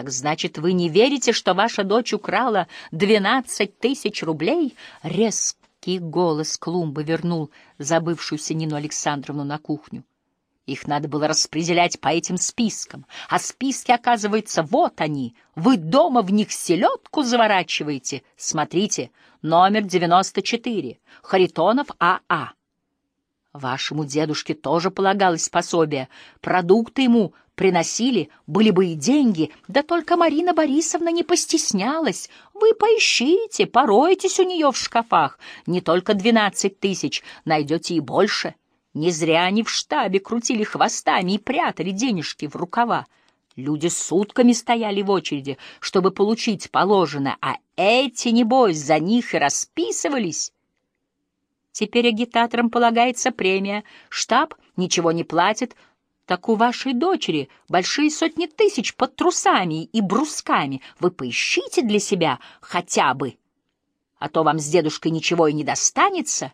Так значит, вы не верите, что ваша дочь украла двенадцать тысяч рублей? Резкий голос Клумбы вернул забывшуюся Нину Александровну на кухню. Их надо было распределять по этим спискам. А списки, оказывается, вот они. Вы дома в них селедку заворачиваете. Смотрите, номер 94, Харитонов А.А. Вашему дедушке тоже полагалось пособие. Продукты ему приносили, были бы и деньги, да только Марина Борисовна не постеснялась. Вы поищите, поройтесь у нее в шкафах. Не только двенадцать тысяч, найдете и больше. Не зря они в штабе крутили хвостами и прятали денежки в рукава. Люди сутками стояли в очереди, чтобы получить положенное, а эти, небось, за них и расписывались. Теперь агитаторам полагается премия, штаб ничего не платит, так у вашей дочери большие сотни тысяч под трусами и брусками. Вы поищите для себя хотя бы, а то вам с дедушкой ничего и не достанется».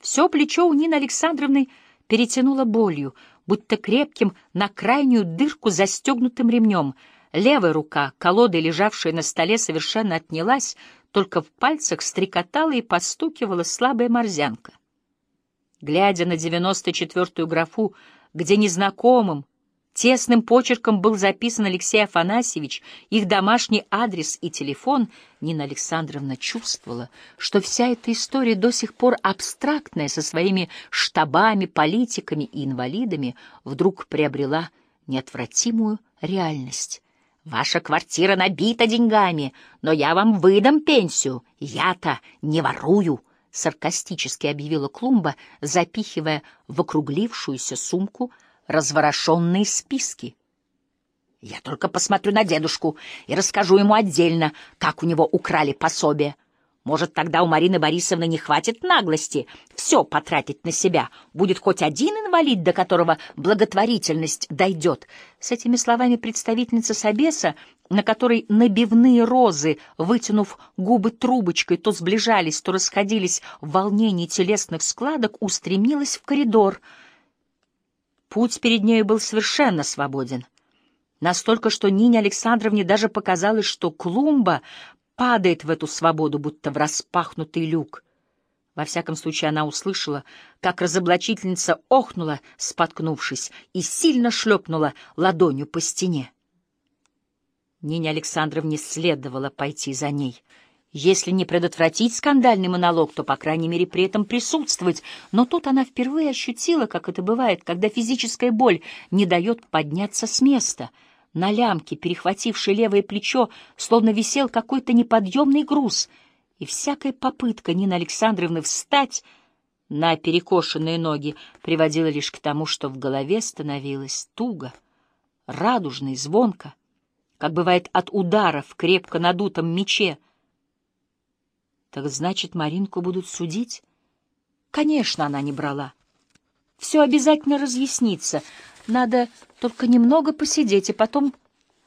Все плечо у Нины Александровны перетянуло болью, будто крепким на крайнюю дырку застегнутым ремнем. Левая рука, колодой, лежавшая на столе, совершенно отнялась, только в пальцах стрекотала и постукивала слабая морзянка. Глядя на девяносто четвертую графу, где незнакомым, Тесным почерком был записан Алексей Афанасьевич, их домашний адрес и телефон. Нина Александровна чувствовала, что вся эта история до сих пор абстрактная, со своими штабами, политиками и инвалидами, вдруг приобрела неотвратимую реальность. «Ваша квартира набита деньгами, но я вам выдам пенсию. Я-то не ворую», — саркастически объявила Клумба, запихивая в округлившуюся сумку — разворошенные списки. Я только посмотрю на дедушку и расскажу ему отдельно, как у него украли пособие. Может, тогда у Марины Борисовны не хватит наглости все потратить на себя. Будет хоть один инвалид, до которого благотворительность дойдет. С этими словами представительница Собеса, на которой набивные розы, вытянув губы трубочкой, то сближались, то расходились в волнении телесных складок, устремилась в коридор — Путь перед нею был совершенно свободен. Настолько, что Нине Александровне даже показалось, что клумба падает в эту свободу, будто в распахнутый люк. Во всяком случае, она услышала, как разоблачительница охнула, споткнувшись, и сильно шлепнула ладонью по стене. Нине Александровне следовало пойти за ней — если не предотвратить скандальный монолог, то, по крайней мере, при этом присутствовать. Но тут она впервые ощутила, как это бывает, когда физическая боль не дает подняться с места. На лямке, перехватившей левое плечо, словно висел какой-то неподъемный груз, и всякая попытка Нины Александровны встать на перекошенные ноги приводила лишь к тому, что в голове становилось туго, радужно и звонко, как бывает от удара в крепко надутом мече, так значит, Маринку будут судить? Конечно, она не брала. Все обязательно разъяснится. Надо только немного посидеть и потом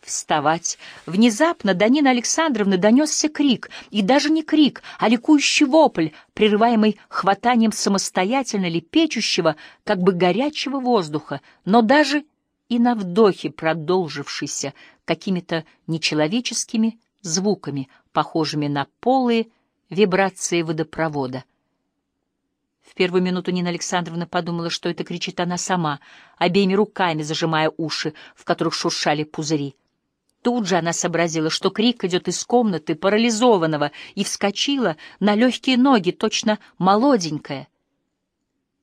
вставать. Внезапно до Нины Александровны донесся крик, и даже не крик, а ликующий вопль, прерываемый хватанием самостоятельно лепечущего, как бы горячего воздуха, но даже и на вдохе продолжившийся какими-то нечеловеческими звуками, похожими на полые, вибрации водопровода. В первую минуту Нина Александровна подумала, что это кричит она сама, обеими руками зажимая уши, в которых шуршали пузыри. Тут же она сообразила, что крик идет из комнаты парализованного, и вскочила на легкие ноги, точно молоденькая —